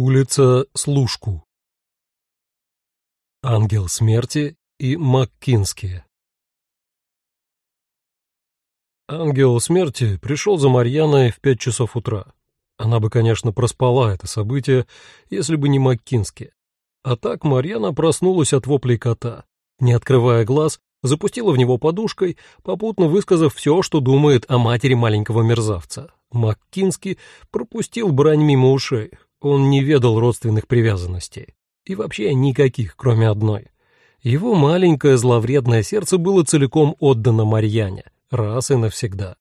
Улица Служку. Ангел смерти и Маккинские. Ангел смерти пришел за Марьяной в пять часов утра. Она бы, конечно, проспала это событие, если бы не Маккински. А так Марьяна проснулась от воплей кота. Не открывая глаз, запустила в него подушкой, попутно высказав все, что думает о матери маленького мерзавца. Маккински пропустил брань мимо ушей, он не ведал родственных привязанностей. И вообще никаких, кроме одной. Его маленькое зловредное сердце было целиком отдано Марьяне, раз и навсегда.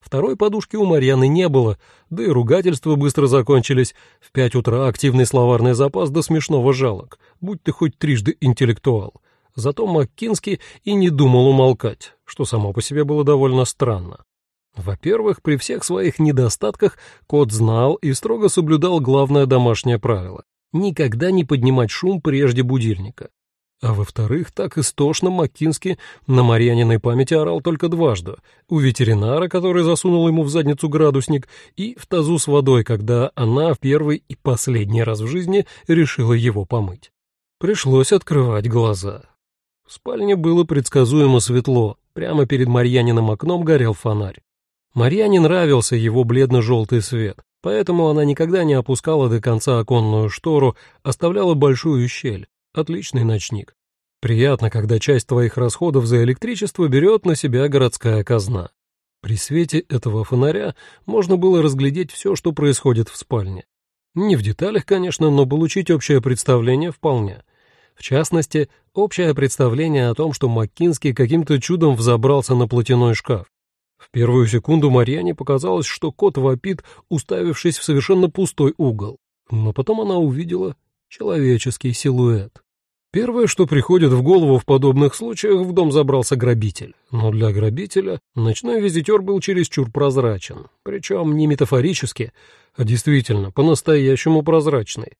Второй подушки у Марьяны не было, да и ругательства быстро закончились. В пять утра активный словарный запас до смешного жалок, будь ты хоть трижды интеллектуал. Зато Маккинский и не думал умолкать, что само по себе было довольно странно. Во-первых, при всех своих недостатках кот знал и строго соблюдал главное домашнее правило — никогда не поднимать шум прежде будильника. А во-вторых, так истошно Маккински на Марьяниной памяти орал только дважды. У ветеринара, который засунул ему в задницу градусник, и в тазу с водой, когда она в первый и последний раз в жизни решила его помыть. Пришлось открывать глаза. В спальне было предсказуемо светло, прямо перед Марьяниным окном горел фонарь. Марьяне нравился его бледно-желтый свет, поэтому она никогда не опускала до конца оконную штору, оставляла большую щель. Отличный ночник. Приятно, когда часть твоих расходов за электричество берет на себя городская казна. При свете этого фонаря можно было разглядеть все, что происходит в спальне. Не в деталях, конечно, но получить общее представление вполне. В частности, общее представление о том, что Маккинский каким-то чудом взобрался на платяной шкаф. В первую секунду Марьяне показалось, что кот вопит, уставившись в совершенно пустой угол. Но потом она увидела человеческий силуэт. Первое, что приходит в голову в подобных случаях, в дом забрался грабитель. Но для грабителя ночной визитер был чересчур прозрачен. Причем не метафорически, а действительно, по-настоящему прозрачный.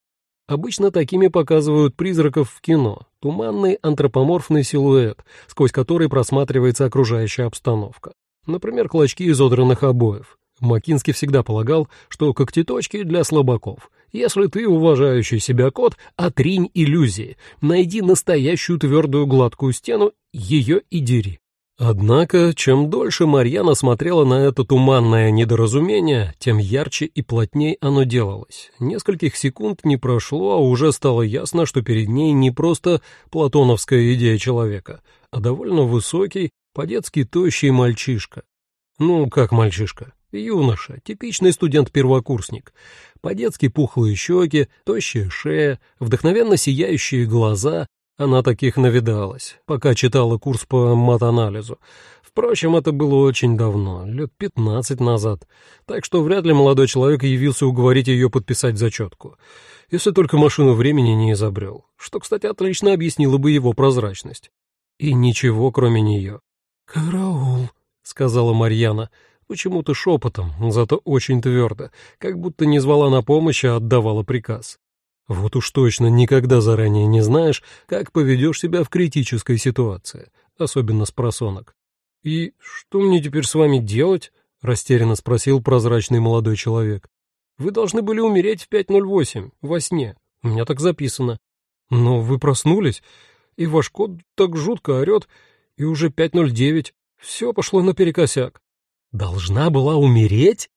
Обычно такими показывают призраков в кино. Туманный антропоморфный силуэт, сквозь который просматривается окружающая обстановка. Например, клочки изодранных обоев. Макинский всегда полагал, что когтеточки для слабаков. Если ты уважающий себя кот, отринь иллюзии, найди настоящую твердую гладкую стену, ее и дери. Однако, чем дольше Марьяна смотрела на это туманное недоразумение, тем ярче и плотней оно делалось. Нескольких секунд не прошло, а уже стало ясно, что перед ней не просто платоновская идея человека, а довольно высокий, по-детски тощий мальчишка. Ну, как мальчишка? Юноша, типичный студент-первокурсник. По-детски пухлые щеки, тощая шея, вдохновенно сияющие глаза. Она таких навидалась, пока читала курс по матанализу. Впрочем, это было очень давно, лет пятнадцать назад, так что вряд ли молодой человек явился уговорить ее подписать зачетку, если только машину времени не изобрел, что, кстати, отлично объяснило бы его прозрачность. И ничего, кроме нее. «Караул», — сказала Марьяна, почему-то шепотом, зато очень твердо, как будто не звала на помощь, а отдавала приказ. Вот уж точно никогда заранее не знаешь, как поведешь себя в критической ситуации, особенно с просонок. «И что мне теперь с вами делать?» — растерянно спросил прозрачный молодой человек. «Вы должны были умереть в 5.08, во сне. У меня так записано. Но вы проснулись, и ваш кот так жутко орет, и уже 5.09. Все пошло наперекосяк. Должна была умереть?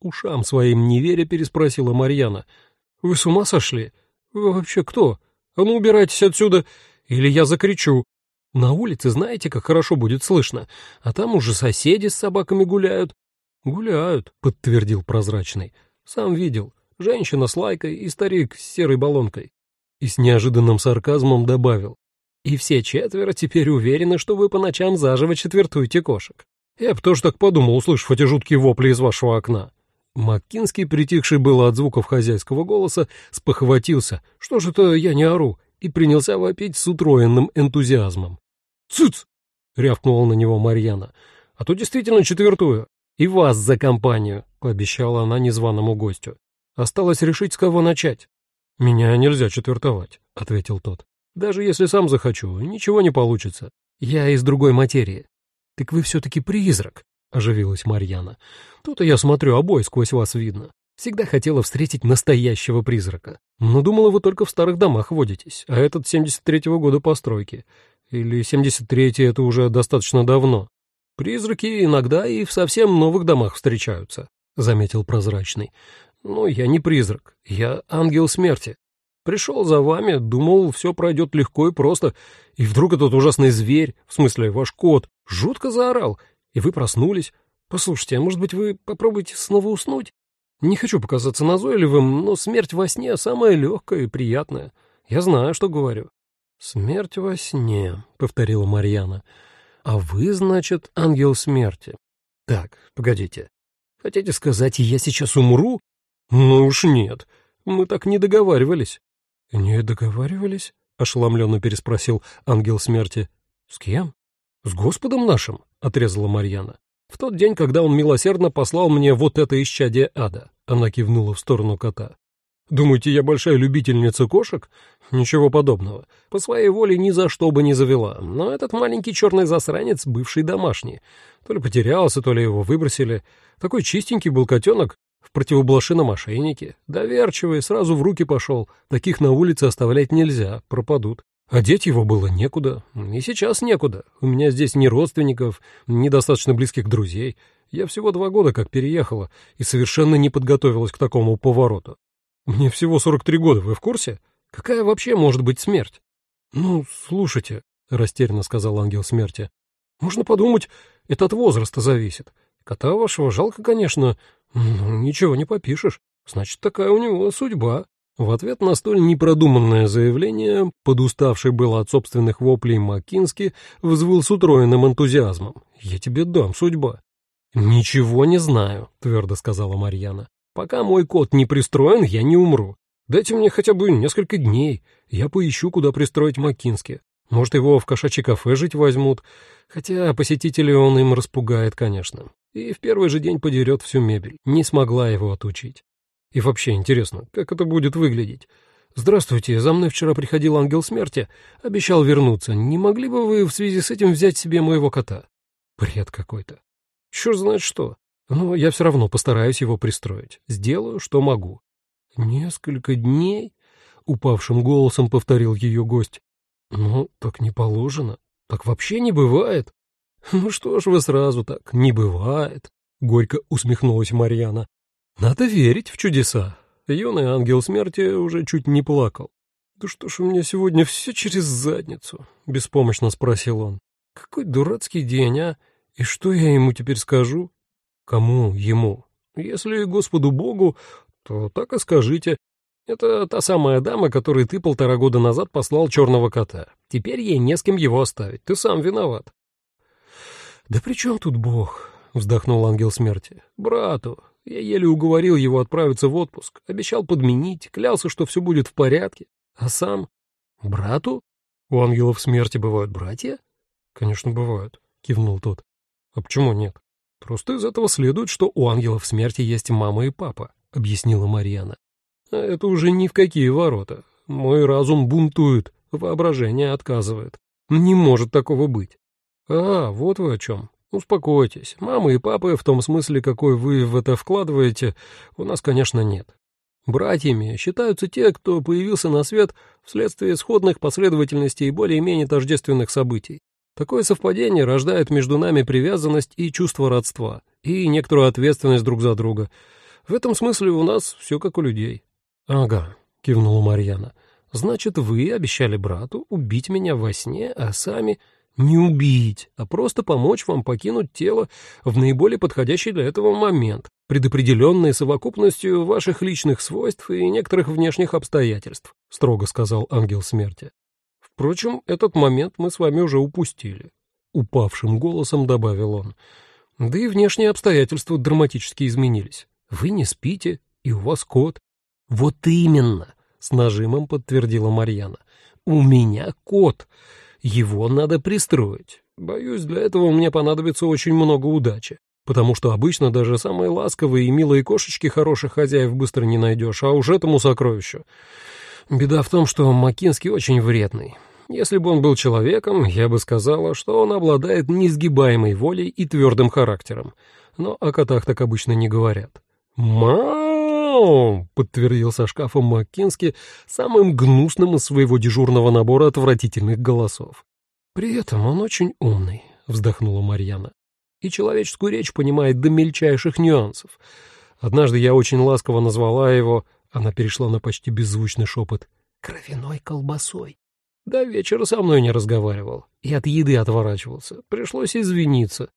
Ушам своим не веря переспросила Марьяна. Вы с ума сошли? Вы вообще кто? А ну убирайтесь отсюда, или я закричу. На улице знаете, как хорошо будет слышно, а там уже соседи с собаками гуляют. Гуляют, подтвердил прозрачный. Сам видел. Женщина с лайкой и старик с серой баллонкой. И с неожиданным сарказмом добавил. И все четверо теперь уверены, что вы по ночам заживо четвертуете кошек. Я бы тоже так подумал, услышав эти жуткие вопли из вашего окна. Маккинский, притихший было от звуков хозяйского голоса, спохватился, что же это я не ору, и принялся вопить с утроенным энтузиазмом. «Цыц!» — рявкнула на него Марьяна. «А то действительно четвертую. И вас за компанию», — пообещала она незваному гостю. «Осталось решить, с кого начать». «Меня нельзя четвертовать», — ответил тот. Даже если сам захочу, ничего не получится. Я из другой материи. Так вы все-таки призрак, оживилась Марьяна. Тут я смотрю, обои сквозь вас видно. Всегда хотела встретить настоящего призрака. Но думала, вы только в старых домах водитесь, а этот 73-го года постройки. Или 73-й — это уже достаточно давно. Призраки иногда и в совсем новых домах встречаются, — заметил прозрачный. Но я не призрак, я ангел смерти. Пришел за вами, думал, все пройдет легко и просто, и вдруг этот ужасный зверь, в смысле ваш кот, жутко заорал, и вы проснулись. Послушайте, а может быть вы попробуете снова уснуть? Не хочу показаться назойливым, но смерть во сне самая легкая и приятная. Я знаю, что говорю. «Смерть во сне», — повторила Марьяна. «А вы, значит, ангел смерти». «Так, погодите. Хотите сказать, я сейчас умру?» «Ну уж нет. Мы так не договаривались». «Не договаривались?» — ошеломленно переспросил ангел смерти. «С кем?» «С Господом нашим», — отрезала Марьяна. «В тот день, когда он милосердно послал мне вот это исчадие ада», — она кивнула в сторону кота. Думаете, я большая любительница кошек? Ничего подобного. По своей воле ни за что бы не завела. Но этот маленький черный засранец, бывший домашний. То ли потерялся, то ли его выбросили. Такой чистенький был котенок в противоблошином ошейнике. Доверчивый, сразу в руки пошел. Таких на улице оставлять нельзя, пропадут. Одеть его было некуда. И сейчас некуда. У меня здесь ни родственников, ни достаточно близких друзей. Я всего два года как переехала и совершенно не подготовилась к такому повороту. Мне всего 43 года, вы в курсе? Какая вообще может быть смерть? Ну, слушайте, растерянно сказал ангел смерти. Можно подумать, это от возраста зависит. Кота вашего жалко, конечно, но ничего не попишешь. Значит, такая у него судьба. В ответ на столь непродуманное заявление, подуставший был от собственных воплей Маккински, взвыл с утроенным энтузиазмом. «Я тебе дам, судьба». «Ничего не знаю», — твердо сказала Марьяна. Пока мой кот не пристроен, я не умру. Дайте мне хотя бы несколько дней, я поищу, куда пристроить Маккински. Может, его в кошачье кафе жить возьмут, хотя посетителей он им распугает, конечно. И в первый же день подерет всю мебель. Не смогла его отучить. И вообще интересно, как это будет выглядеть? «Здравствуйте, за мной вчера приходил ангел смерти, обещал вернуться. Не могли бы вы в связи с этим взять себе моего кота?» Бред какой-то. Черт знает что. Но я все равно постараюсь его пристроить. Сделаю, что могу. Несколько дней? Упавшим голосом повторил ее гость. Ну, так не положено. Так вообще не бывает. Ну что ж вы сразу так, не бывает. Горько усмехнулась Марьяна. Надо верить в чудеса. Юный ангел смерти уже чуть не плакал. «Да что ж у меня сегодня все через задницу?» — беспомощно спросил он. «Какой дурацкий день, а? И что я ему теперь скажу? Кому ему? Если Господу Богу, то так и скажите. Это та самая дама, которой ты полтора года назад послал черного кота. Теперь ей не с кем его оставить. Ты сам виноват. Да при чем тут Бог? Вздохнул ангел смерти. Брату. Я еле уговорил его отправиться в отпуск. Обещал подменить, клялся, что все будет в порядке. А сам? Брату? У ангелов смерти бывают братья? Конечно, бывают, кивнул тот. А почему нет? Просто из этого следует, что у ангелов смерти есть мама и папа, объяснила Марьяна. А это уже ни в какие ворота. Мой разум бунтует, воображение отказывает. Не может такого быть. А, вот вы о чем. Успокойтесь. Мамы и папы, в том смысле, какой вы в это вкладываете, у нас, конечно, нет. Братьями считаются те, кто появился на свет вследствие сходных последовательностей и более-менее тождественных событий. Такое совпадение рождает между нами привязанность и чувство родства, и некоторую ответственность друг за друга. В этом смысле у нас все как у людей. — Ага, — кивнула Марьяна. — Значит, вы обещали брату убить меня во сне, а сами не убить, а просто помочь вам покинуть тело в наиболее подходящий для этого момент, предопределенный совокупностью ваших личных свойств и некоторых внешних обстоятельств, — строго сказал ангел смерти. Впрочем, этот момент мы с вами уже упустили. Упавшим голосом добавил он. Да и внешние обстоятельства драматически изменились. Вы не спите, и у вас кот. Вот именно, с нажимом подтвердила Марьяна. У меня кот. Его надо пристроить. Боюсь, для этого мне понадобится очень много удачи. Потому что обычно даже самые ласковые и милые кошечки хороших хозяев быстро не найдешь, а уж этому сокровищу. Беда в том, что Макинский очень вредный. Если бы он был человеком, я бы сказала, что он обладает несгибаемой волей и твердым характером. Но о котах так обычно не говорят. «Ма!» Подтвердил со шкафа Маккински самым гнусным из своего дежурного набора отвратительных голосов. «При этом он очень умный», — вздохнула Марьяна. «И человеческую речь понимает до мельчайших нюансов. Однажды я очень ласково назвала его, она перешла на почти беззвучный шепот, кровяной колбасой. До вечера со мной не разговаривал и от еды отворачивался. Пришлось извиниться.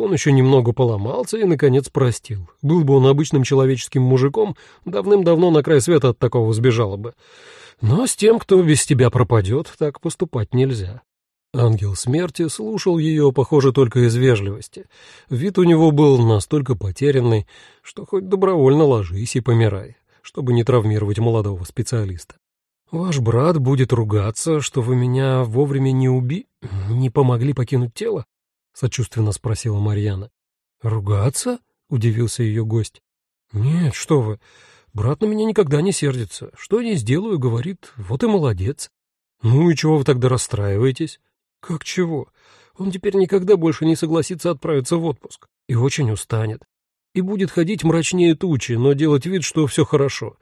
Он еще немного поломался и, наконец, простил. Был бы он обычным человеческим мужиком, давным-давно на край света от такого сбежало бы. Но с тем, кто без тебя пропадет, так поступать нельзя. Ангел смерти слушал ее, похоже, только из вежливости. Вид у него был настолько потерянный, что хоть добровольно ложись и помирай, чтобы не травмировать молодого специалиста. «Ваш брат будет ругаться, что вы меня вовремя не уби... не помогли покинуть тело?» — сочувственно спросила Марьяна. «Ругаться?» — удивился ее гость. «Нет, что вы, брат на меня никогда не сердится. Что не сделаю, говорит, вот и молодец. Ну и чего вы тогда расстраиваетесь?» «Как чего? Он теперь никогда больше не согласится отправиться в отпуск и очень устанет. И будет ходить мрачнее тучи, но делать вид, что все хорошо.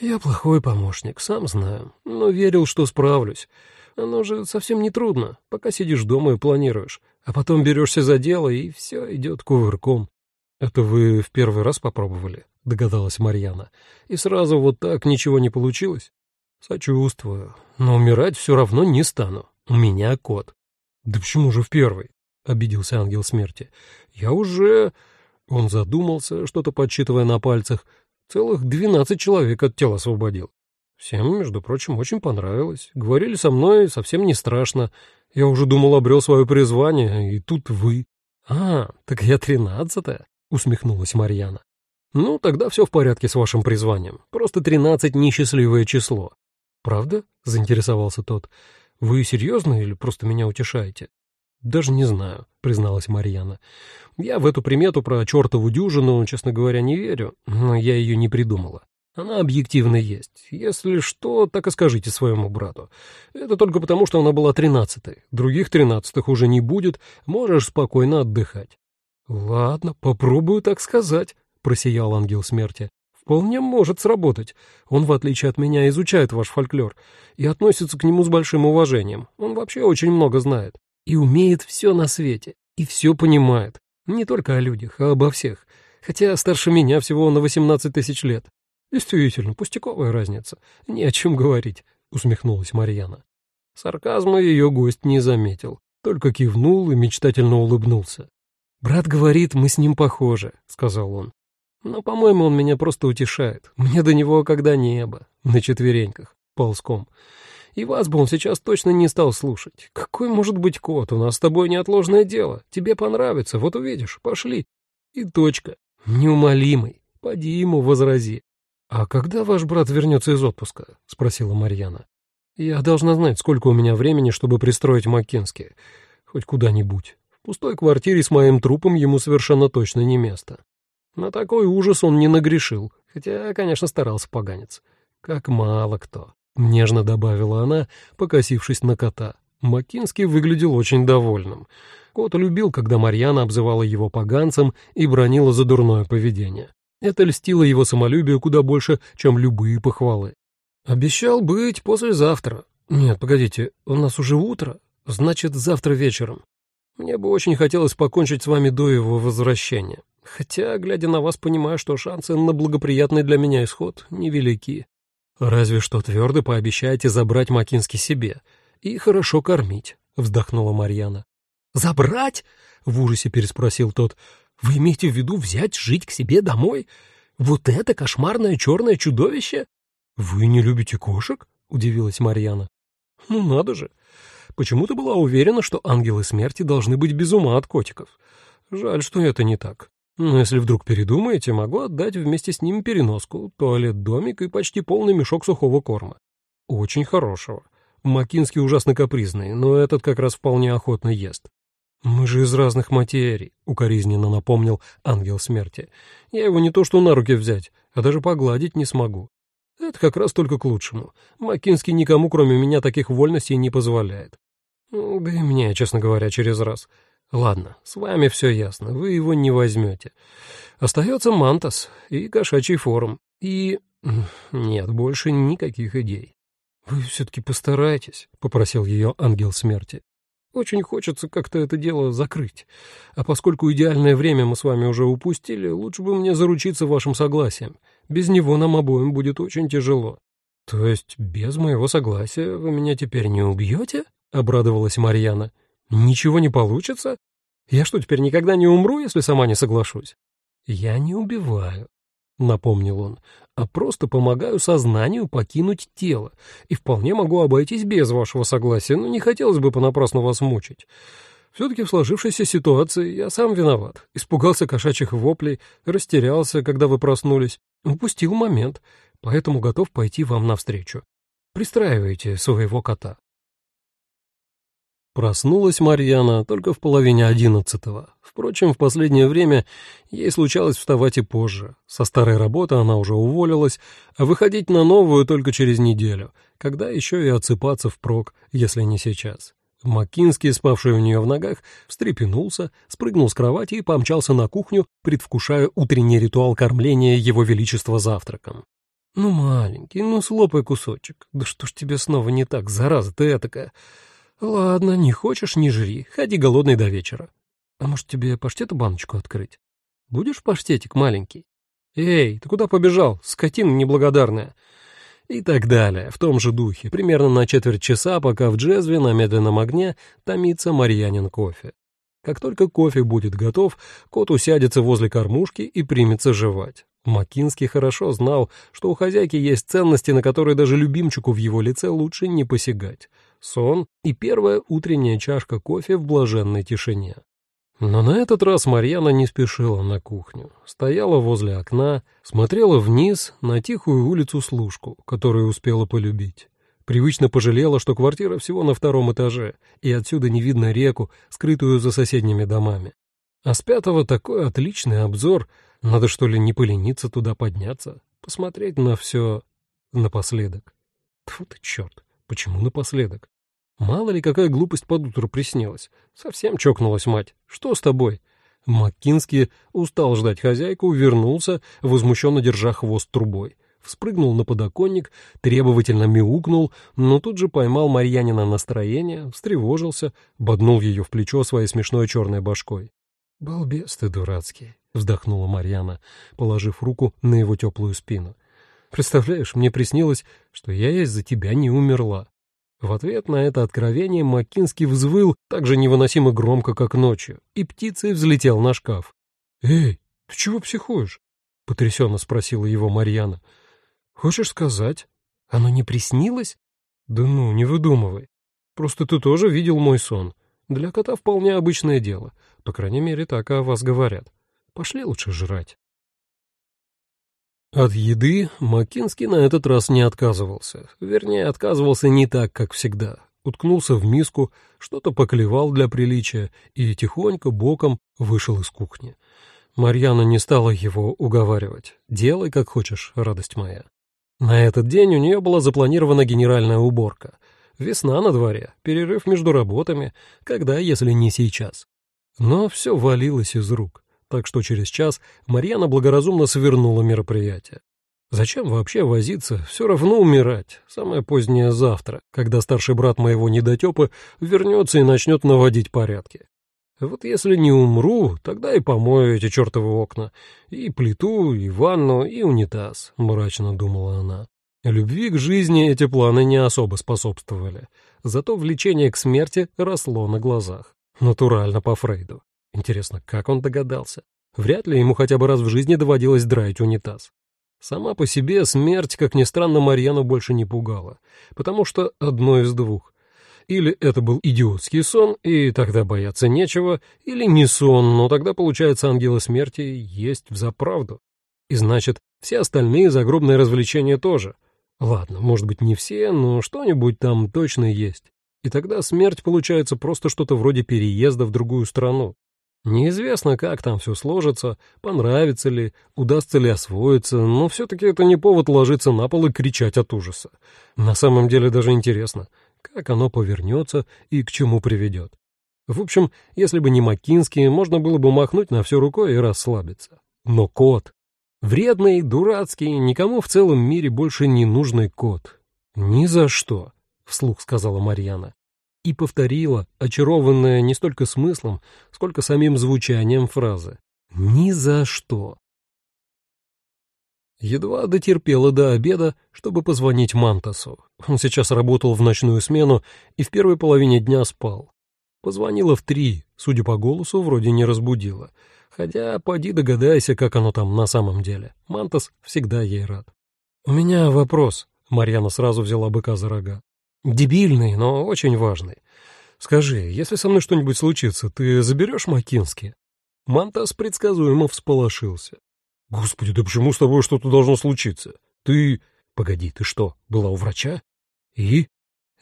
Я плохой помощник, сам знаю, но верил, что справлюсь. Оно же совсем не трудно, пока сидишь дома и планируешь, а потом берешься за дело, и все идет кувырком. «Это вы в первый раз попробовали?» — догадалась Марьяна. «И сразу вот так ничего не получилось?» «Сочувствую, но умирать все равно не стану. У меня кот». «Да почему же в первый?» — обиделся ангел смерти. «Я уже...» Он задумался, что-то подсчитывая на пальцах, Целых двенадцать человек от тела освободил. Всем, между прочим, очень понравилось. Говорили со мной совсем не страшно. Я уже думал, обрел свое призвание, и тут вы. А, так я тринадцатая, усмехнулась Марьяна. Ну, тогда все в порядке с вашим призванием. Просто тринадцать несчастливое число. Правда? заинтересовался тот. Вы серьезно или просто меня утешаете? «Даже не знаю», — призналась Марьяна. «Я в эту примету про чертову дюжину, честно говоря, не верю, но я ее не придумала. Она объективно есть. Если что, так и скажите своему брату. Это только потому, что она была тринадцатой. Других тринадцатых уже не будет, можешь спокойно отдыхать». «Ладно, попробую так сказать», — просиял ангел смерти. «Вполне может сработать. Он, в отличие от меня, изучает ваш фольклор и относится к нему с большим уважением. Он вообще очень много знает и умеет все на свете, и все понимает. Не только о людях, а обо всех. Хотя старше меня всего на 18 тысяч лет. Действительно, пустяковая разница. Ни о чем говорить, усмехнулась Марьяна. Сарказма ее гость не заметил, только кивнул и мечтательно улыбнулся. «Брат говорит, мы с ним похожи», — сказал он. «Но, по-моему, он меня просто утешает. Мне до него когда небо, на четвереньках, ползком. И вас бы он сейчас точно не стал слушать. Какой может быть кот? У нас с тобой неотложное дело. Тебе понравится, вот увидишь. Пошли. И точка. Неумолимый. Поди ему возрази. «А когда ваш брат вернется из отпуска?» — спросила Марьяна. «Я должна знать, сколько у меня времени, чтобы пристроить Маккенски. Хоть куда-нибудь. В пустой квартире с моим трупом ему совершенно точно не место. На такой ужас он не нагрешил, хотя, конечно, старался поганец. Как мало кто». — нежно добавила она, покосившись на кота. Макинский выглядел очень довольным. Кот любил, когда Марьяна обзывала его поганцем и бронила за дурное поведение. Это льстило его самолюбию куда больше, чем любые похвалы. «Обещал быть послезавтра. Нет, погодите, у нас уже утро, значит, завтра вечером. Мне бы очень хотелось покончить с вами до его возвращения. Хотя, глядя на вас, понимаю, что шансы на благоприятный для меня исход невелики. «Разве что твердо пообещайте забрать Макински себе и хорошо кормить», — вздохнула Марьяна. «Забрать?» — в ужасе переспросил тот. «Вы имеете в виду взять жить к себе домой? Вот это кошмарное черное чудовище?» «Вы не любите кошек?» — удивилась Марьяна. «Ну надо же! Почему-то была уверена, что ангелы смерти должны быть без ума от котиков. Жаль, что это не так. Но если вдруг передумаете, могу отдать вместе с ним переноску, туалет-домик и почти полный мешок сухого корма. Очень хорошего. Макинский ужасно капризный, но этот как раз вполне охотно ест. «Мы же из разных материй», — укоризненно напомнил ангел смерти. «Я его не то что на руки взять, а даже погладить не смогу. Это как раз только к лучшему. Макинский никому, кроме меня, таких вольностей не позволяет. Ну, да и мне, честно говоря, через раз. Ладно, с вами все ясно, вы его не возьмете. Остается Мантас и кошачий форум. И... нет, больше никаких идей. «Вы все-таки постарайтесь», — попросил ее ангел смерти. «Очень хочется как-то это дело закрыть. А поскольку идеальное время мы с вами уже упустили, лучше бы мне заручиться вашим согласием. Без него нам обоим будет очень тяжело». «То есть без моего согласия вы меня теперь не убьете?» — обрадовалась Марьяна. «Ничего не получится? Я что, теперь никогда не умру, если сама не соглашусь?» «Я не убиваю», — напомнил он, «а просто помогаю сознанию покинуть тело, и вполне могу обойтись без вашего согласия, но не хотелось бы понапрасну вас мучить. Все-таки в сложившейся ситуации я сам виноват. Испугался кошачьих воплей, растерялся, когда вы проснулись, упустил момент, поэтому готов пойти вам навстречу. Пристраивайте своего кота». Проснулась Марьяна только в половине одиннадцатого. Впрочем, в последнее время ей случалось вставать и позже. Со старой работы она уже уволилась, а выходить на новую только через неделю, когда еще и отсыпаться впрок, если не сейчас. Макинский, спавший у нее в ногах, встрепенулся, спрыгнул с кровати и помчался на кухню, предвкушая утренний ритуал кормления его величества завтраком. «Ну, маленький, ну слопай кусочек. Да что ж тебе снова не так, зараза ты этакая?» «Ладно, не хочешь — не жри, ходи голодный до вечера. А может, тебе паштету баночку открыть? Будешь паштетик маленький? Эй, ты куда побежал, скотина неблагодарная?» И так далее, в том же духе, примерно на четверть часа, пока в джезве на медленном огне томится Марьянин кофе. Как только кофе будет готов, кот усядется возле кормушки и примется жевать. Макинский хорошо знал, что у хозяйки есть ценности, на которые даже любимчику в его лице лучше не посягать сон и первая утренняя чашка кофе в блаженной тишине. Но на этот раз Марьяна не спешила на кухню. Стояла возле окна, смотрела вниз на тихую улицу-служку, которую успела полюбить. Привычно пожалела, что квартира всего на втором этаже, и отсюда не видно реку, скрытую за соседними домами. А с пятого такой отличный обзор, надо что ли не полениться туда подняться, посмотреть на все напоследок. Тьфу ты, черт, почему напоследок? Мало ли, какая глупость под утро приснилась. Совсем чокнулась мать. Что с тобой? Маккинский устал ждать хозяйку, вернулся, возмущенно держа хвост трубой. Вспрыгнул на подоконник, требовательно мяукнул, но тут же поймал Марьянина настроение, встревожился, боднул ее в плечо своей смешной черной башкой. «Балбес ты дурацкий», — вздохнула Марьяна, положив руку на его теплую спину. «Представляешь, мне приснилось, что я из-за тебя не умерла. В ответ на это откровение Маккинский взвыл так же невыносимо громко, как ночью, и птицей взлетел на шкаф. «Эй, ты чего психуешь?» — потрясенно спросила его Марьяна. «Хочешь сказать, оно не приснилось?» «Да ну, не выдумывай. Просто ты тоже видел мой сон. Для кота вполне обычное дело. По крайней мере, так о вас говорят. Пошли лучше жрать». От еды Маккинский на этот раз не отказывался. Вернее, отказывался не так, как всегда. Уткнулся в миску, что-то поклевал для приличия и тихонько боком вышел из кухни. Марьяна не стала его уговаривать. «Делай, как хочешь, радость моя». На этот день у нее была запланирована генеральная уборка. Весна на дворе, перерыв между работами, когда, если не сейчас. Но все валилось из рук так что через час Марьяна благоразумно свернула мероприятие. Зачем вообще возиться, все равно умирать, самое позднее завтра, когда старший брат моего недотепы вернется и начнет наводить порядки. Вот если не умру, тогда и помою эти чертовы окна, и плиту, и ванну, и унитаз, — мрачно думала она. Любви к жизни эти планы не особо способствовали, зато влечение к смерти росло на глазах. Натурально по Фрейду. Интересно, как он догадался? Вряд ли ему хотя бы раз в жизни доводилось драить унитаз. Сама по себе смерть, как ни странно, Марьяну больше не пугала, потому что одно из двух. Или это был идиотский сон, и тогда бояться нечего, или не сон, но тогда, получается, ангелы смерти есть взаправду. И значит, все остальные загробные развлечения тоже. Ладно, может быть, не все, но что-нибудь там точно есть. И тогда смерть получается просто что-то вроде переезда в другую страну. Неизвестно, как там все сложится, понравится ли, удастся ли освоиться, но все-таки это не повод ложиться на пол и кричать от ужаса. На самом деле даже интересно, как оно повернется и к чему приведет. В общем, если бы не Маккинский, можно было бы махнуть на все рукой и расслабиться. Но кот... Вредный, дурацкий, никому в целом мире больше не нужный кот. «Ни за что», — вслух сказала Марьяна. И повторила, очарованная не столько смыслом, сколько самим звучанием фразы. «Ни за что». Едва дотерпела до обеда, чтобы позвонить Мантасу. Он сейчас работал в ночную смену и в первой половине дня спал. Позвонила в три, судя по голосу, вроде не разбудила. Хотя, поди догадайся, как оно там на самом деле. Мантас всегда ей рад. «У меня вопрос», — Марьяна сразу взяла быка за рога. «Дебильный, но очень важный. Скажи, если со мной что-нибудь случится, ты заберешь Макински?» Мантас предсказуемо всполошился. Господи, да почему с тобой что-то должно случиться? Ты... Погоди, ты что, была у врача? И?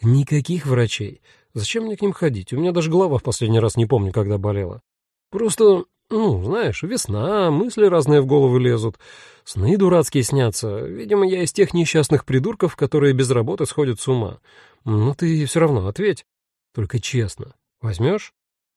Никаких врачей. Зачем мне к ним ходить? У меня даже голова в последний раз не помню, когда болела. Просто, ну, знаешь, весна, мысли разные в голову лезут, сны дурацкие снятся. Видимо, я из тех несчастных придурков, которые без работы сходят с ума. Ну, ты все равно ответь. Только честно. Возьмешь?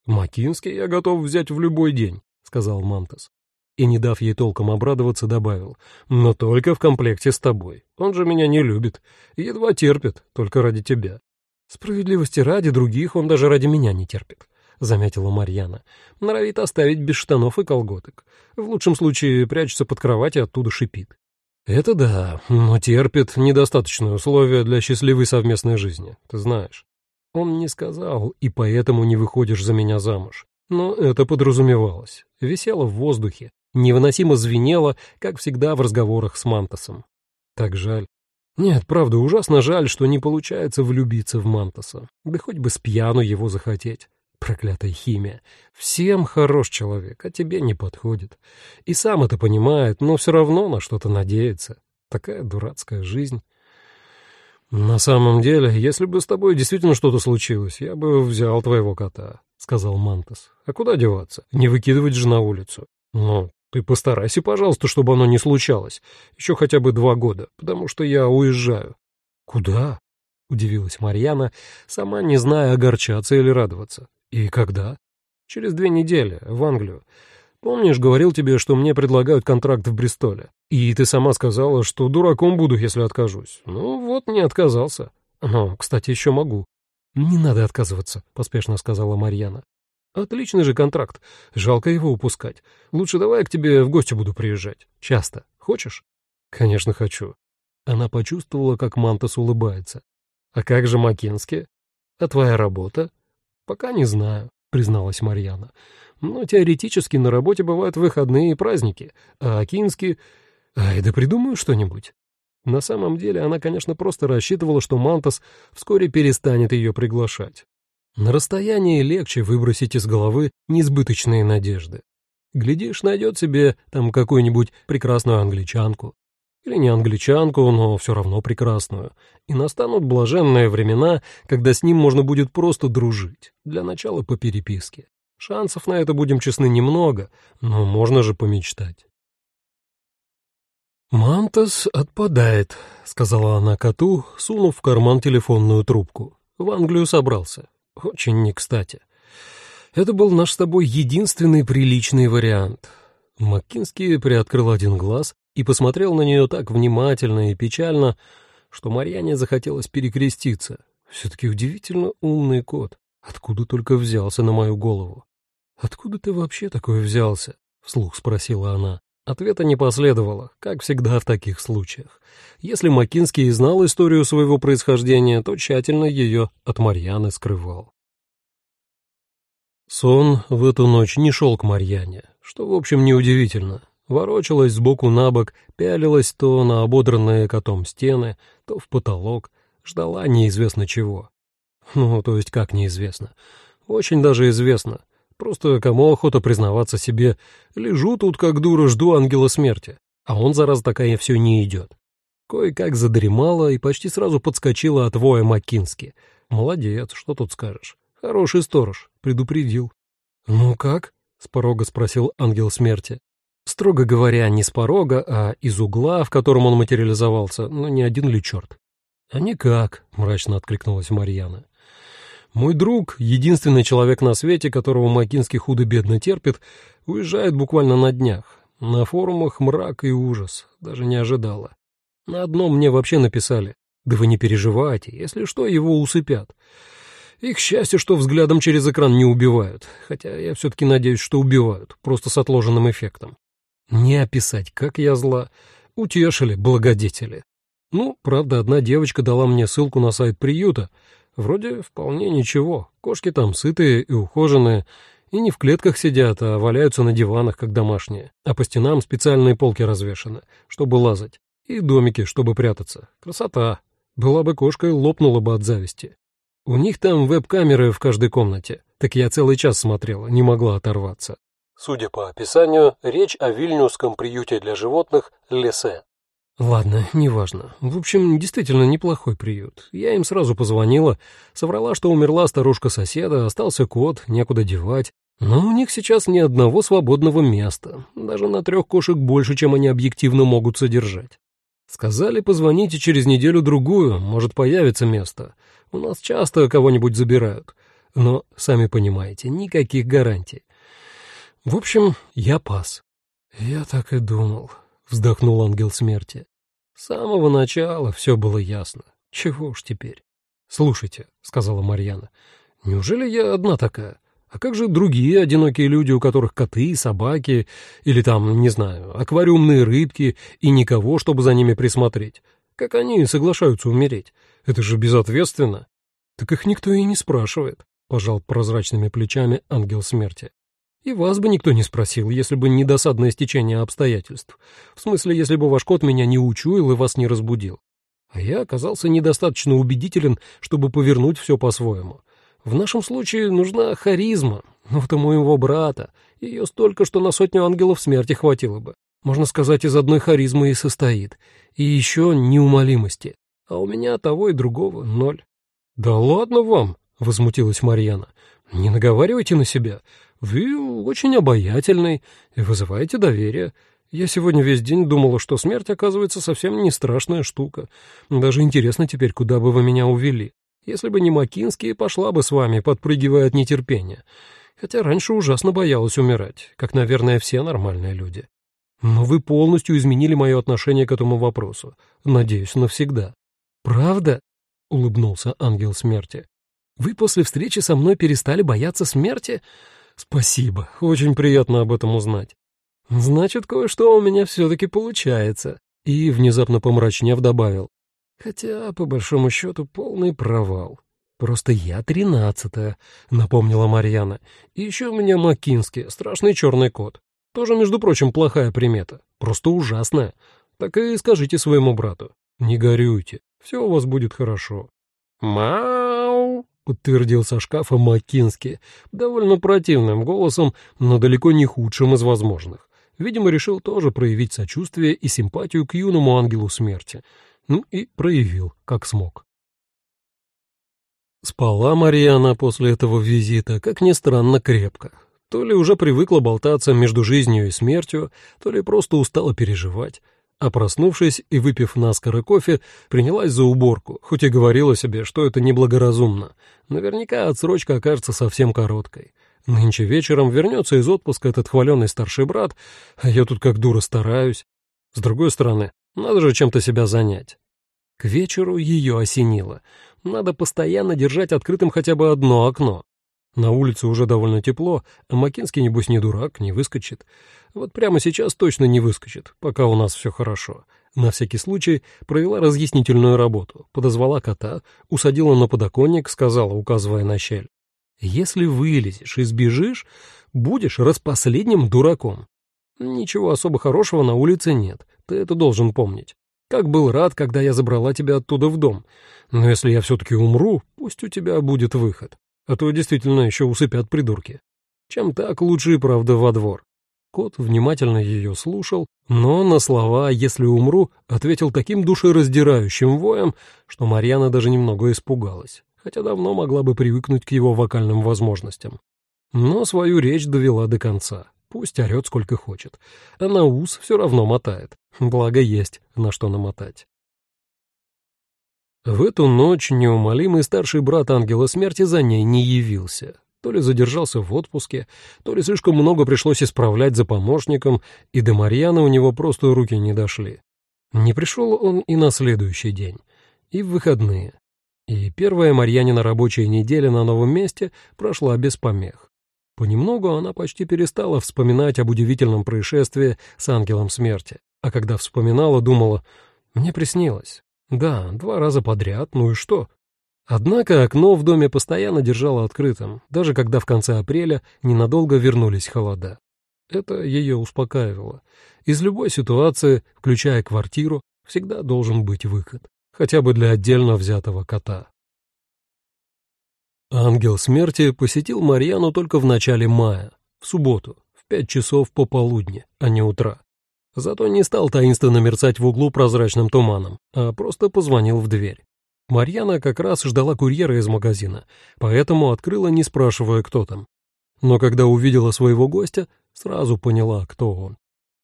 Макинский я готов взять в любой день, сказал Мантес и, не дав ей толком обрадоваться, добавил, «Но только в комплекте с тобой. Он же меня не любит, едва терпит, только ради тебя». «Справедливости ради других он даже ради меня не терпит», — заметила Марьяна. «Норовит оставить без штанов и колготок. В лучшем случае прячется под кровать и оттуда шипит». «Это да, но терпит недостаточные условия для счастливой совместной жизни, ты знаешь. Он не сказал, и поэтому не выходишь за меня замуж. Но это подразумевалось, висело в воздухе, невыносимо звенело, как всегда в разговорах с Мантосом. Так жаль. Нет, правда, ужасно жаль, что не получается влюбиться в Мантоса. Да хоть бы с пьяну его захотеть. Проклятая химия. Всем хорош человек, а тебе не подходит. И сам это понимает, но все равно на что-то надеется. Такая дурацкая жизнь. «На самом деле, если бы с тобой действительно что-то случилось, я бы взял твоего кота», — сказал Мантос. «А куда деваться? Не выкидывать же на улицу. Ну, ты постарайся, пожалуйста, чтобы оно не случалось. Еще хотя бы два года, потому что я уезжаю». «Куда?» — удивилась Марьяна, сама не зная, огорчаться или радоваться. «И когда?» «Через две недели, в Англию. Помнишь, говорил тебе, что мне предлагают контракт в Бристоле? И ты сама сказала, что дураком буду, если откажусь. Ну вот, не отказался. Но, кстати, еще могу». «Не надо отказываться», — поспешно сказала Марьяна. Отличный же контракт. Жалко его упускать. Лучше давай я к тебе в гости буду приезжать. Часто. Хочешь? Конечно, хочу. Она почувствовала, как Мантас улыбается. А как же Макински? А твоя работа? Пока не знаю, призналась Марьяна. Но теоретически на работе бывают выходные и праздники. А Акински... Ай, да придумаю что-нибудь. На самом деле она, конечно, просто рассчитывала, что Мантас вскоре перестанет ее приглашать. На расстоянии легче выбросить из головы несбыточные надежды. Глядишь, найдет себе там какую-нибудь прекрасную англичанку. Или не англичанку, но все равно прекрасную. И настанут блаженные времена, когда с ним можно будет просто дружить. Для начала по переписке. Шансов на это, будем честны, немного, но можно же помечтать. «Мантас отпадает», — сказала она коту, сунув в карман телефонную трубку. «В Англию собрался. Очень не кстати. Это был наш с тобой единственный приличный вариант. Маккинский приоткрыл один глаз и посмотрел на нее так внимательно и печально, что Марьяне захотелось перекреститься. Все-таки удивительно умный кот. Откуда только взялся на мою голову? «Откуда ты вообще такой взялся?» — вслух спросила она. Ответа не последовало, как всегда в таких случаях. Если Макинский знал историю своего происхождения, то тщательно ее от Марьяны скрывал. Сон в эту ночь не шел к Марьяне, что, в общем, неудивительно. Ворочалась сбоку на бок, пялилась то на ободранные котом стены, то в потолок, ждала неизвестно чего. Ну, то есть как неизвестно? Очень даже известно — Просто кому охота признаваться себе, лежу тут как дура, жду ангела смерти, а он, зараз такая, все не идет. Кое-как задремала и почти сразу подскочила от воя Макински. Молодец, что тут скажешь. Хороший сторож, предупредил. «Ну как?» — с порога спросил ангел смерти. Строго говоря, не с порога, а из угла, в котором он материализовался, но не один ли черт. «А никак», — мрачно откликнулась Марьяна. Мой друг, единственный человек на свете, которого Макинский худо-бедно терпит, уезжает буквально на днях. На форумах мрак и ужас, даже не ожидала. На одном мне вообще написали. Да вы не переживайте, если что, его усыпят. Их счастье, что взглядом через экран не убивают, хотя я все-таки надеюсь, что убивают, просто с отложенным эффектом. Не описать, как я зла. Утешили благодетели. Ну, правда, одна девочка дала мне ссылку на сайт приюта. Вроде вполне ничего. Кошки там сытые и ухоженные, и не в клетках сидят, а валяются на диванах, как домашние. А по стенам специальные полки развешаны, чтобы лазать. И домики, чтобы прятаться. Красота. Была бы кошка, лопнула бы от зависти. У них там веб-камеры в каждой комнате. Так я целый час смотрела, не могла оторваться. Судя по описанию, речь о вильнюсском приюте для животных «Лесе». Ладно, неважно. В общем, действительно неплохой приют. Я им сразу позвонила, соврала, что умерла старушка-соседа, остался кот, некуда девать. Но у них сейчас ни одного свободного места. Даже на трех кошек больше, чем они объективно могут содержать. Сказали, позвоните через неделю-другую, может, появится место. У нас часто кого-нибудь забирают. Но, сами понимаете, никаких гарантий. В общем, я пас. Я так и думал, вздохнул ангел смерти. С самого начала все было ясно. Чего уж теперь? Слушайте, сказала Марьяна, неужели я одна такая? А как же другие одинокие люди, у которых коты, собаки или там, не знаю, аквариумные рыбки и никого, чтобы за ними присмотреть? Как они соглашаются умереть? Это же безответственно. Так их никто и не спрашивает, пожал прозрачными плечами ангел смерти. И вас бы никто не спросил, если бы не досадное стечение обстоятельств. В смысле, если бы ваш кот меня не учуял и вас не разбудил. А я оказался недостаточно убедителен, чтобы повернуть все по-своему. В нашем случае нужна харизма. Ну, вот у моего брата. Ее столько, что на сотню ангелов смерти хватило бы. Можно сказать, из одной харизмы и состоит. И еще неумолимости. А у меня того и другого ноль. «Да ладно вам!» — возмутилась Марьяна. «Не наговаривайте на себя. Вы очень обаятельный и вызываете доверие. Я сегодня весь день думала, что смерть, оказывается, совсем не страшная штука. Даже интересно теперь, куда бы вы меня увели. Если бы не Макинский, пошла бы с вами, подпрыгивая от нетерпения. Хотя раньше ужасно боялась умирать, как, наверное, все нормальные люди. Но вы полностью изменили мое отношение к этому вопросу. Надеюсь, навсегда. Правда? — улыбнулся ангел смерти. Вы после встречи со мной перестали бояться смерти? Спасибо, очень приятно об этом узнать. Значит, кое-что у меня все-таки получается. И, внезапно помрачнев, добавил. Хотя, по большому счету, полный провал. Просто я тринадцатая, напомнила Марьяна. И еще у меня Макинский, страшный черный кот. Тоже, между прочим, плохая примета. Просто ужасная. Так и скажите своему брату. Не горюйте, все у вас будет хорошо. «Мау!» — подтвердил со шкафа Макинский, довольно противным голосом, но далеко не худшим из возможных. Видимо, решил тоже проявить сочувствие и симпатию к юному ангелу смерти — ну и проявил, как смог. Спала Марьяна после этого визита, как ни странно, крепко. То ли уже привыкла болтаться между жизнью и смертью, то ли просто устала переживать. А проснувшись и выпив наскоро кофе, принялась за уборку, хоть и говорила себе, что это неблагоразумно. Наверняка отсрочка окажется совсем короткой. Нынче вечером вернется из отпуска этот хваленый старший брат, а я тут как дура стараюсь. С другой стороны, надо же чем-то себя занять. К вечеру ее осенило. Надо постоянно держать открытым хотя бы одно окно. На улице уже довольно тепло, а Макинский, небось, не дурак, не выскочит. Вот прямо сейчас точно не выскочит, пока у нас все хорошо. На всякий случай провела разъяснительную работу, подозвала кота, усадила на подоконник, сказала, указывая на щель. «Если вылезешь и сбежишь, будешь распоследним дураком. Ничего особо хорошего на улице нет, ты это должен помнить. Как был рад, когда я забрала тебя оттуда в дом. Но если я все-таки умру, пусть у тебя будет выход. А то действительно еще усыпят придурки. Чем так, лучше и правда во двор. Кот внимательно ее слушал, но на слова «если умру» ответил таким душераздирающим воем, что Марьяна даже немного испугалась, хотя давно могла бы привыкнуть к его вокальным возможностям. Но свою речь довела до конца. Пусть орет сколько хочет, а на ус все равно мотает. Благо есть на что намотать. В эту ночь неумолимый старший брат Ангела Смерти за ней не явился. То ли задержался в отпуске, то ли слишком много пришлось исправлять за помощником, и до Марьяны у него просто руки не дошли. Не пришел он и на следующий день, и в выходные. И первая Марьянина рабочая неделя на новом месте прошла без помех. Понемногу она почти перестала вспоминать об удивительном происшествии с ангелом смерти, а когда вспоминала, думала, «Мне приснилось. Да, два раза подряд, ну и что?» Однако окно в доме постоянно держало открытым, даже когда в конце апреля ненадолго вернулись холода. Это ее успокаивало. Из любой ситуации, включая квартиру, всегда должен быть выход хотя бы для отдельно взятого кота. Ангел смерти посетил Марьяну только в начале мая, в субботу, в пять часов пополудни, а не утра. Зато не стал таинственно мерцать в углу прозрачным туманом, а просто позвонил в дверь. Марьяна как раз ждала курьера из магазина, поэтому открыла, не спрашивая, кто там. Но когда увидела своего гостя, сразу поняла, кто он.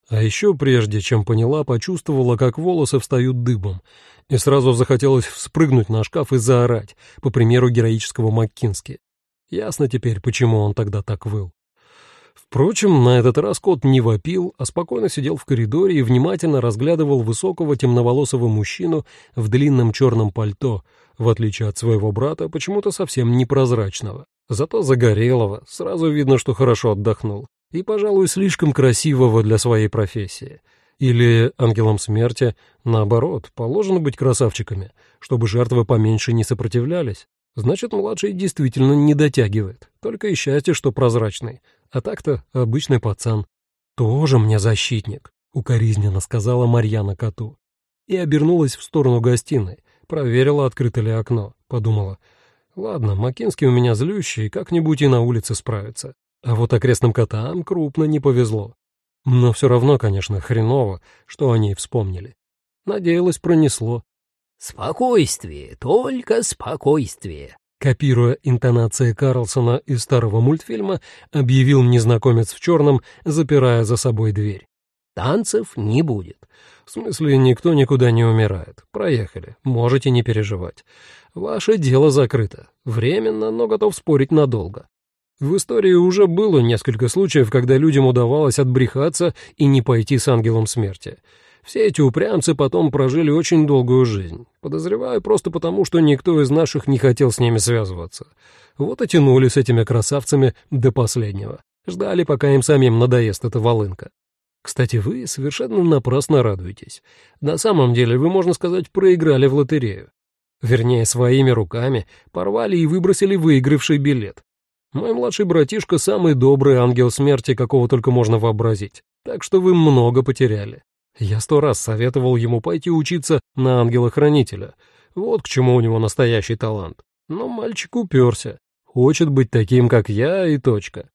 А еще прежде, чем поняла, почувствовала, как волосы встают дыбом, и сразу захотелось вспрыгнуть на шкаф и заорать, по примеру героического Маккински. Ясно теперь, почему он тогда так выл. Впрочем, на этот раз кот не вопил, а спокойно сидел в коридоре и внимательно разглядывал высокого темноволосого мужчину в длинном черном пальто, в отличие от своего брата, почему-то совсем непрозрачного. Зато загорелого, сразу видно, что хорошо отдохнул и, пожалуй, слишком красивого для своей профессии. Или ангелам смерти, наоборот, положено быть красавчиками, чтобы жертвы поменьше не сопротивлялись. Значит, младший действительно не дотягивает, только и счастье, что прозрачный. А так-то обычный пацан. «Тоже мне защитник», — укоризненно сказала Марьяна коту. И обернулась в сторону гостиной, проверила, открыто ли окно, подумала. «Ладно, Макинский у меня злющий, как-нибудь и на улице справится. А вот окрестным котам крупно не повезло. Но все равно, конечно, хреново, что они вспомнили. Надеялась, пронесло. «Спокойствие, только спокойствие», Копируя интонации Карлсона из старого мультфильма, объявил незнакомец в черном, запирая за собой дверь. «Танцев не будет». «В смысле, никто никуда не умирает. Проехали. Можете не переживать. Ваше дело закрыто. Временно, но готов спорить надолго. В истории уже было несколько случаев, когда людям удавалось отбрехаться и не пойти с ангелом смерти. Все эти упрямцы потом прожили очень долгую жизнь. Подозреваю просто потому, что никто из наших не хотел с ними связываться. Вот и тянули с этими красавцами до последнего. Ждали, пока им самим надоест эта волынка. Кстати, вы совершенно напрасно радуетесь. На самом деле, вы, можно сказать, проиграли в лотерею. Вернее, своими руками порвали и выбросили выигравший билет. Мой младший братишка — самый добрый ангел смерти, какого только можно вообразить, так что вы много потеряли. Я сто раз советовал ему пойти учиться на ангела-хранителя. Вот к чему у него настоящий талант. Но мальчик уперся. Хочет быть таким, как я, и точка.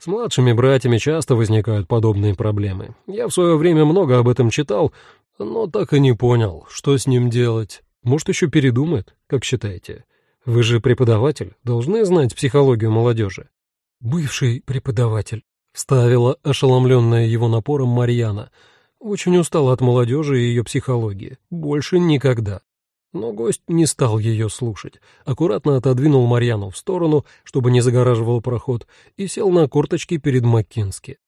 С младшими братьями часто возникают подобные проблемы. Я в свое время много об этом читал, но так и не понял, что с ним делать. Может, еще передумает, как считаете? Вы же преподаватель, должны знать психологию молодежи. Бывший преподаватель, вставила ошеломленная его напором Марьяна. Очень устала от молодежи и ее психологии. Больше никогда. Но гость не стал ее слушать. Аккуратно отодвинул Марьяну в сторону, чтобы не загораживал проход, и сел на корточки перед Маккински.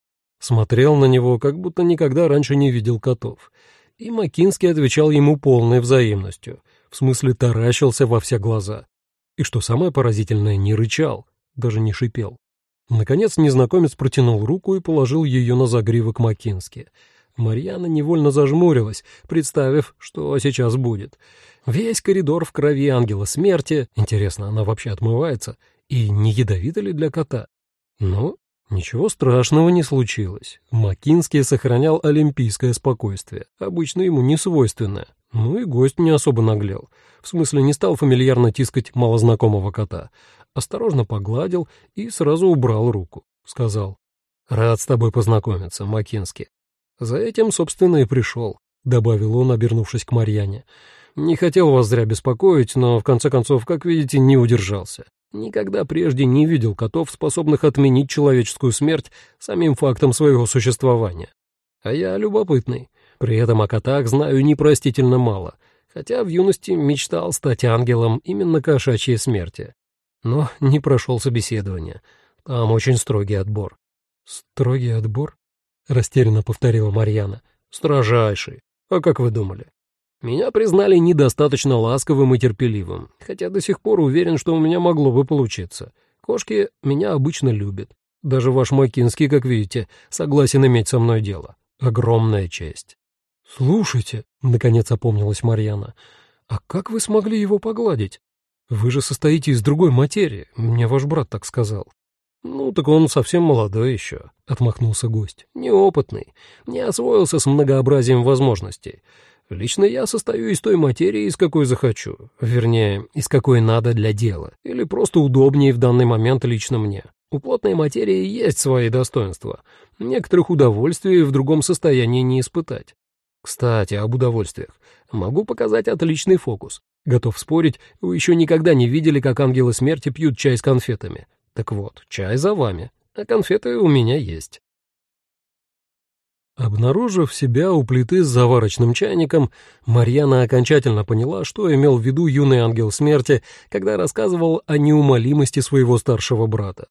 Смотрел на него, как будто никогда раньше не видел котов. И Маккински отвечал ему полной взаимностью, в смысле таращился во все глаза. И что самое поразительное, не рычал, даже не шипел. Наконец незнакомец протянул руку и положил ее на загривок Макински. Марьяна невольно зажмурилась, представив, что сейчас будет. Весь коридор в крови ангела смерти. Интересно, она вообще отмывается? И не ядовита ли для кота? Но ничего страшного не случилось. Макинский сохранял олимпийское спокойствие, обычно ему не свойственное. Ну и гость не особо наглел. В смысле, не стал фамильярно тискать малознакомого кота. Осторожно погладил и сразу убрал руку. Сказал, «Рад с тобой познакомиться, Макински». «За этим, собственно, и пришел», — добавил он, обернувшись к Марьяне. «Не хотел вас зря беспокоить, но, в конце концов, как видите, не удержался. Никогда прежде не видел котов, способных отменить человеческую смерть самим фактом своего существования. А я любопытный. При этом о котах знаю непростительно мало, хотя в юности мечтал стать ангелом именно кошачьей смерти. Но не прошел собеседование. Там очень строгий отбор». «Строгий отбор?» — растерянно повторила Марьяна. «Строжайший. А как вы думали?» Меня признали недостаточно ласковым и терпеливым, хотя до сих пор уверен, что у меня могло бы получиться. Кошки меня обычно любят. Даже ваш Макинский, как видите, согласен иметь со мной дело. Огромная честь. «Слушайте», — наконец опомнилась Марьяна, — «а как вы смогли его погладить? Вы же состоите из другой материи, мне ваш брат так сказал». «Ну, так он совсем молодой еще», — отмахнулся гость. «Неопытный, не освоился с многообразием возможностей. Лично я состою из той материи, из какой захочу. Вернее, из какой надо для дела. Или просто удобнее в данный момент лично мне. У плотной материи есть свои достоинства. Некоторых удовольствий в другом состоянии не испытать. Кстати, об удовольствиях. Могу показать отличный фокус. Готов спорить, вы еще никогда не видели, как ангелы смерти пьют чай с конфетами. Так вот, чай за вами, а конфеты у меня есть. Обнаружив себя у плиты с заварочным чайником, Марьяна окончательно поняла, что имел в виду юный ангел смерти, когда рассказывал о неумолимости своего старшего брата.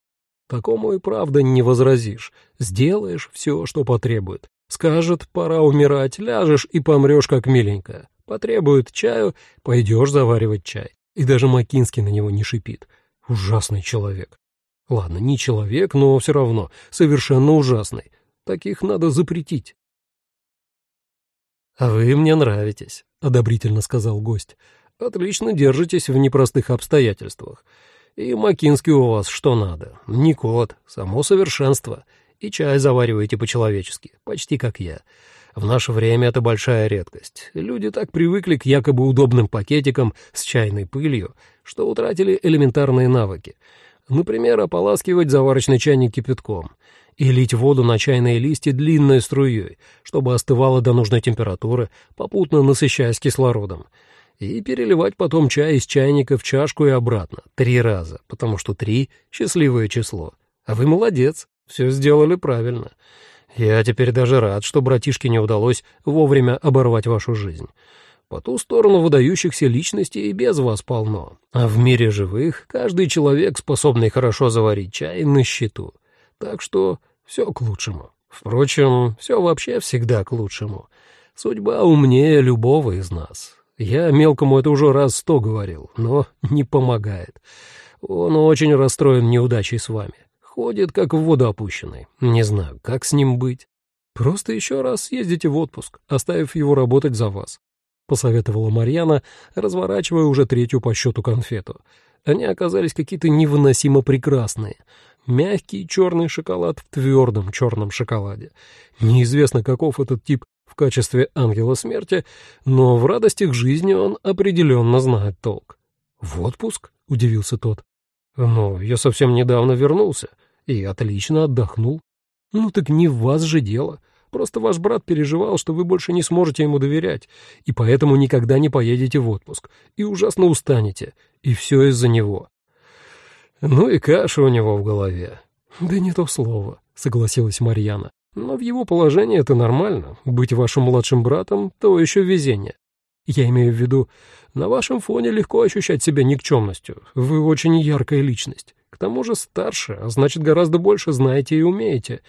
Такому и правда не возразишь. Сделаешь все, что потребует. Скажет, пора умирать, ляжешь и помрешь, как миленькая. Потребует чаю, пойдешь заваривать чай. И даже Макинский на него не шипит. Ужасный человек. Ладно, не человек, но все равно совершенно ужасный. Таких надо запретить. «А вы мне нравитесь», — одобрительно сказал гость. «Отлично держитесь в непростых обстоятельствах. И Макинский у вас что надо. Не кот, само совершенство. И чай завариваете по-человечески, почти как я. В наше время это большая редкость. Люди так привыкли к якобы удобным пакетикам с чайной пылью, что утратили элементарные навыки. Например, ополаскивать заварочный чайник кипятком — и лить воду на чайные листья длинной струей, чтобы остывала до нужной температуры, попутно насыщаясь кислородом, и переливать потом чай из чайника в чашку и обратно, три раза, потому что три — счастливое число. А вы молодец, все сделали правильно. Я теперь даже рад, что братишке не удалось вовремя оборвать вашу жизнь. По ту сторону выдающихся личностей и без вас полно. А в мире живых каждый человек, способный хорошо заварить чай, на счету. Так что все к лучшему. Впрочем, все вообще всегда к лучшему. Судьба умнее любого из нас. Я мелкому это уже раз сто говорил, но не помогает. Он очень расстроен неудачей с вами. Ходит, как в воду опущенный. Не знаю, как с ним быть. Просто еще раз съездите в отпуск, оставив его работать за вас. Посоветовала Марьяна, разворачивая уже третью по счету конфету. Они оказались какие-то невыносимо прекрасные — мягкий черный шоколад в твердом черном шоколаде. Неизвестно, каков этот тип в качестве ангела смерти, но в радостях жизни он определенно знает толк. «В отпуск?» — удивился тот. «Но я совсем недавно вернулся и отлично отдохнул. Ну так не в вас же дело. Просто ваш брат переживал, что вы больше не сможете ему доверять, и поэтому никогда не поедете в отпуск, и ужасно устанете, и все из-за него. Ну и каша у него в голове. Да не то слово, согласилась Марьяна. Но в его положении это нормально. Быть вашим младшим братом — то еще везение. Я имею в виду, на вашем фоне легко ощущать себя никчемностью. Вы очень яркая личность. К тому же старше, а значит, гораздо больше знаете и умеете.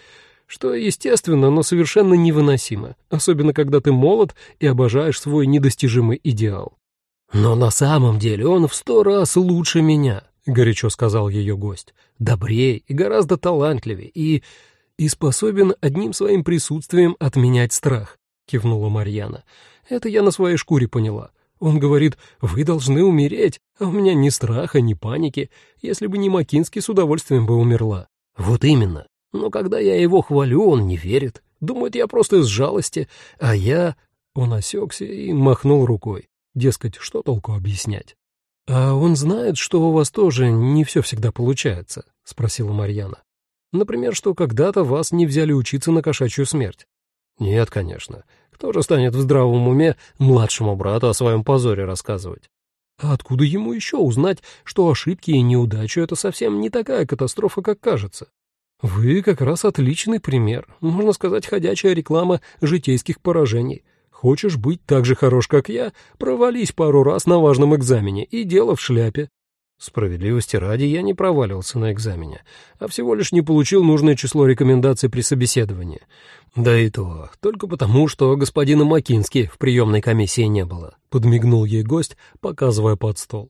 Что естественно, но совершенно невыносимо. Особенно, когда ты молод и обожаешь свой недостижимый идеал. Но на самом деле он в сто раз лучше меня. — горячо сказал ее гость, — добрее и гораздо талантливее, и... и способен одним своим присутствием отменять страх», — кивнула Марьяна. «Это я на своей шкуре поняла. Он говорит, вы должны умереть, а у меня ни страха, ни паники. Если бы не Макинский, с удовольствием бы умерла». «Вот именно. Но когда я его хвалю, он не верит. Думает, я просто из жалости, а я...» Он осекся и махнул рукой. Дескать, что толку объяснять? «А он знает, что у вас тоже не все всегда получается?» — спросила Марьяна. «Например, что когда-то вас не взяли учиться на кошачью смерть?» «Нет, конечно. Кто же станет в здравом уме младшему брату о своем позоре рассказывать?» «А откуда ему еще узнать, что ошибки и неудачи — это совсем не такая катастрофа, как кажется?» «Вы как раз отличный пример, можно сказать, ходячая реклама житейских поражений. Хочешь быть так же хорош, как я, провались пару раз на важном экзамене, и дело в шляпе. Справедливости ради, я не проваливался на экзамене, а всего лишь не получил нужное число рекомендаций при собеседовании. Да и то, только потому, что господина Макински в приемной комиссии не было, подмигнул ей гость, показывая под стол.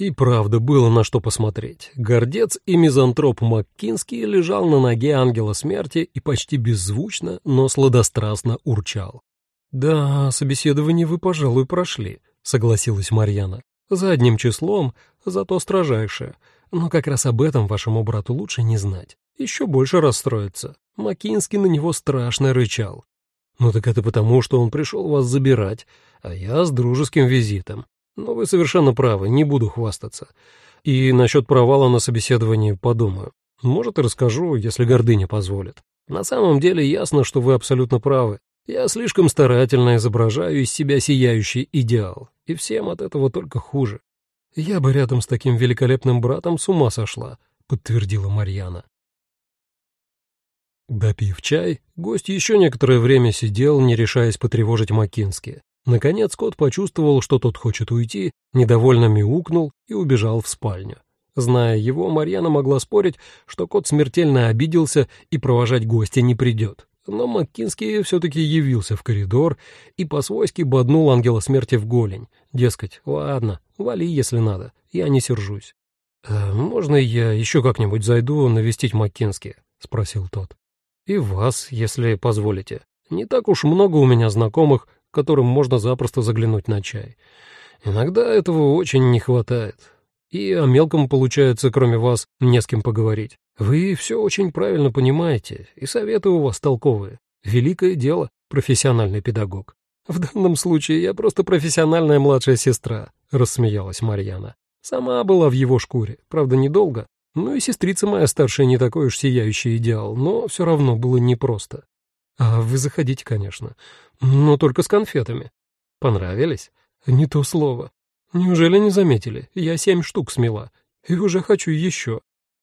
И правда было на что посмотреть. Гордец и мизантроп Маккинский лежал на ноге ангела смерти и почти беззвучно, но сладострастно урчал. «Да, собеседование вы, пожалуй, прошли», — согласилась Марьяна. «Задним числом, зато строжайшее. Но как раз об этом вашему брату лучше не знать. Еще больше расстроится. Макинский на него страшно рычал. Ну так это потому, что он пришел вас забирать, а я с дружеским визитом. Но вы совершенно правы, не буду хвастаться. И насчет провала на собеседовании подумаю. Может, и расскажу, если гордыня позволит. На самом деле ясно, что вы абсолютно правы. Я слишком старательно изображаю из себя сияющий идеал, и всем от этого только хуже. Я бы рядом с таким великолепным братом с ума сошла, подтвердила Марьяна. Допив чай, гость еще некоторое время сидел, не решаясь потревожить Макински. Наконец кот почувствовал, что тот хочет уйти, недовольно мяукнул и убежал в спальню. Зная его, Марьяна могла спорить, что кот смертельно обиделся и провожать гостя не придет. Но Маккинский все-таки явился в коридор и по-свойски боднул ангела смерти в голень. Дескать, ладно, вали, если надо, я не сержусь. «А можно я еще как-нибудь зайду навестить Маккински?» — спросил тот. «И вас, если позволите. Не так уж много у меня знакомых, которым можно запросто заглянуть на чай. Иногда этого очень не хватает. И о мелком, получается, кроме вас, не с кем поговорить. Вы все очень правильно понимаете, и советы у вас толковые. Великое дело, профессиональный педагог. В данном случае я просто профессиональная младшая сестра, рассмеялась Марьяна. Сама была в его шкуре, правда, недолго. Ну и сестрица моя старшая не такой уж сияющий идеал, но все равно было непросто. А вы заходите, конечно, но только с конфетами. Понравились? Не то слово. Неужели не заметили? Я семь штук смела, и уже хочу еще.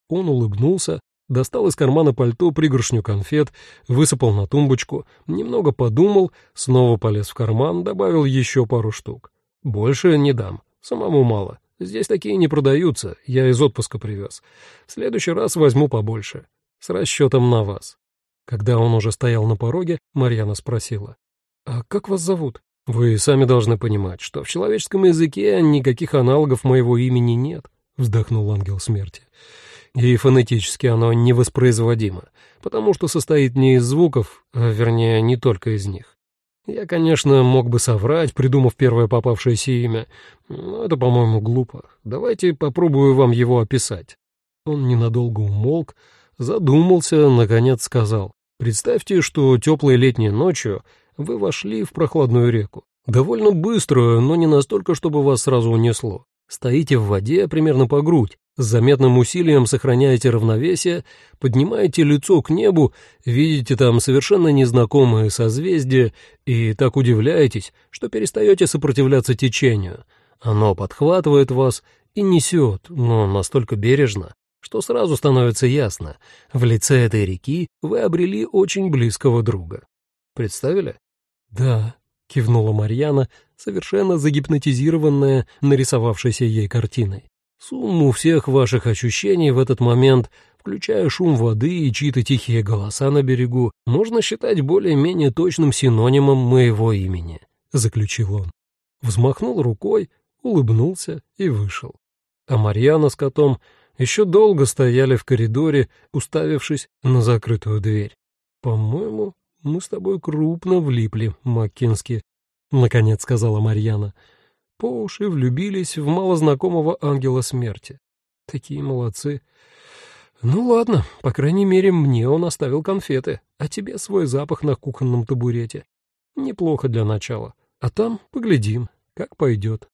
Он улыбнулся, достал из кармана пальто пригоршню конфет, высыпал на тумбочку, немного подумал, снова полез в карман, добавил еще пару штук. Больше не дам, самому мало. Здесь такие не продаются, я из отпуска привез. В следующий раз возьму побольше. С расчетом на вас. Когда он уже стоял на пороге, Марьяна спросила. «А как вас зовут?» «Вы сами должны понимать, что в человеческом языке никаких аналогов моего имени нет», — вздохнул ангел смерти. «И фонетически оно невоспроизводимо, потому что состоит не из звуков, а, вернее, не только из них. Я, конечно, мог бы соврать, придумав первое попавшееся имя, но это, по-моему, глупо. Давайте попробую вам его описать». Он ненадолго умолк, задумался, наконец сказал. Представьте, что теплой летней ночью вы вошли в прохладную реку. Довольно быструю, но не настолько, чтобы вас сразу унесло. Стоите в воде примерно по грудь, с заметным усилием сохраняете равновесие, поднимаете лицо к небу, видите там совершенно незнакомые созвездия и так удивляетесь, что перестаете сопротивляться течению. Оно подхватывает вас и несет, но настолько бережно, что сразу становится ясно, в лице этой реки вы обрели очень близкого друга. Представили? Да, кивнула Марьяна, совершенно загипнотизированная нарисовавшейся ей картиной. Сумму всех ваших ощущений в этот момент, включая шум воды и чьи-то тихие голоса на берегу, можно считать более-менее точным синонимом моего имени, заключил он. Взмахнул рукой, улыбнулся и вышел. А Марьяна с котом еще долго стояли в коридоре, уставившись на закрытую дверь. «По-моему, мы с тобой крупно влипли, Маккински», — наконец сказала Марьяна. «По уши влюбились в малознакомого ангела смерти. Такие молодцы. Ну ладно, по крайней мере, мне он оставил конфеты, а тебе свой запах на кухонном табурете. Неплохо для начала. А там поглядим, как пойдет».